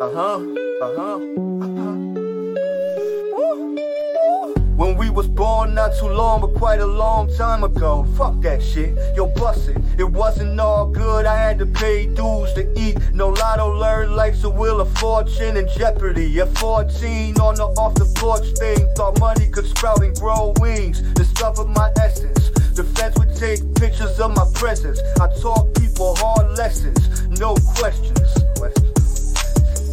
Uh huh. Uh huh. Uh-huh. When we was born, not too long, but quite a long time ago. Fuck that shit, yo, bust it. Wasn't all good, I had to pay dues to eat. No lotto learned life's a wheel of fortune and jeopardy. At 14, on the off the porch thing, thought money could sprout and grow wings. Discovered my essence. The feds would take pictures of my presence. I taught people hard lessons, no questions.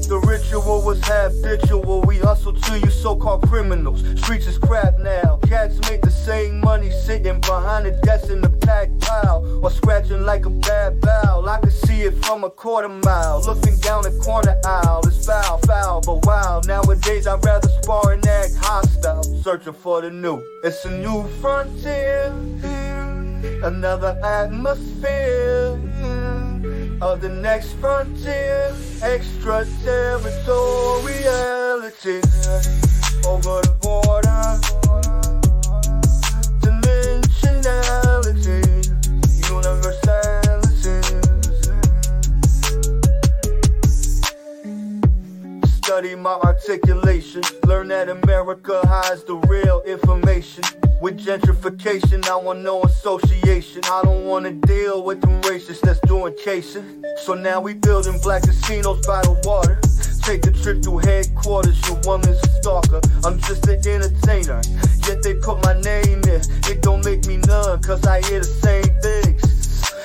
The ritual was habitual. We hustle to you so-called criminals. Streets is crap now. Cats make the same money sitting behind the desk in the packed pile, or scratching like a bad bow. I can see it from a quarter mile. Looking down the corner aisle, it's foul, foul, but wow. Nowadays I'd rather spar and act hostile, searching for the new. It's a new frontier, another atmosphere of the next frontier, extraterritoriality over the border, dimensionality, universality. Study my articulation, learn that America hides the real information. With gentrification, I want no association. I don't wanna deal with them racists that's doing casing. So now we building black casinos by the water. Take the trip to headquarters, your woman's a stalker. I'm just an entertainer, yet they put my name in. It don't make me none, cause I hear the same things.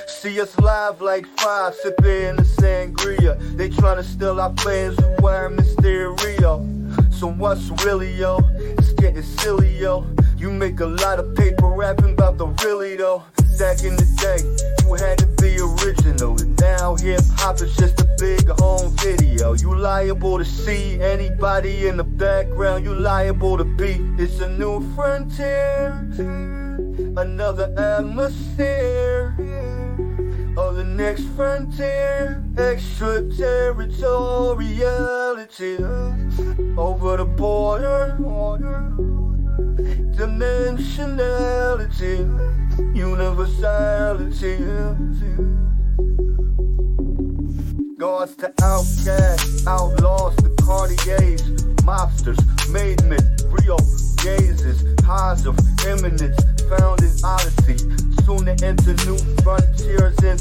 See us live like five, sipping the sangria. They tryna steal our plans, we wear Mysterio. So what's really, yo? It's getting silly, yo. You make a lot of paper rapping about the really though. Back in the day, you had to be original. And now hip hop is just a big home video. You liable to see anybody in the background. You liable to be. It's a new frontier, another atmosphere. Of the next frontier, extraterritoriality over the border dimensionality, universality. Gods to outcasts, outlaws to Cartiers, mobsters, made men, Rio gazes, highs of eminence, found in Odyssey. Soon to enter new frontiers and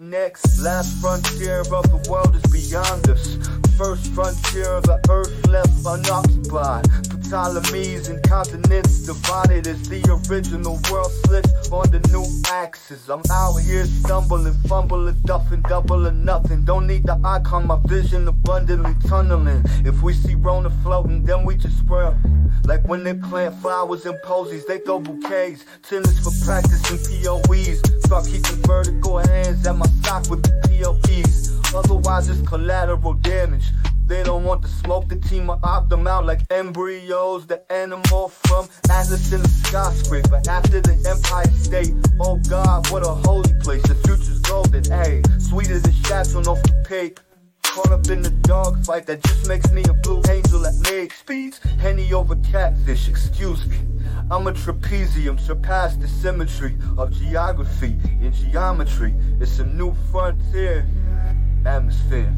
next. Last frontier of the world is beyond us. First frontier of the earth left unoccupied. Ptolemies and continents divided as the original world slips on the new axis. I'm out here stumbling, fumbling, duffing, double or nothing. Don't need the icon, my vision abundantly tunneling. If we see Rona floating, then we just spread. Like when they plant flowers and posies, they throw bouquets. Tennis for practicing POEs. Start keeping vertical hands at my sock with the PLPs. Otherwise, it's collateral damage. They don't want to smoke, the team will opt them out like embryos. The animal from Atlas in the skyscraper after the Empire State. Oh God, what a holy place. The future's golden, hey. Sweeter than on off the cake. Caught up in the dog fight that just makes me a blue angel at leg speeds. Henny over catfish, excuse me. I'm a trapezium, surpass the symmetry of geography and geometry. It's a new frontier atmosphere.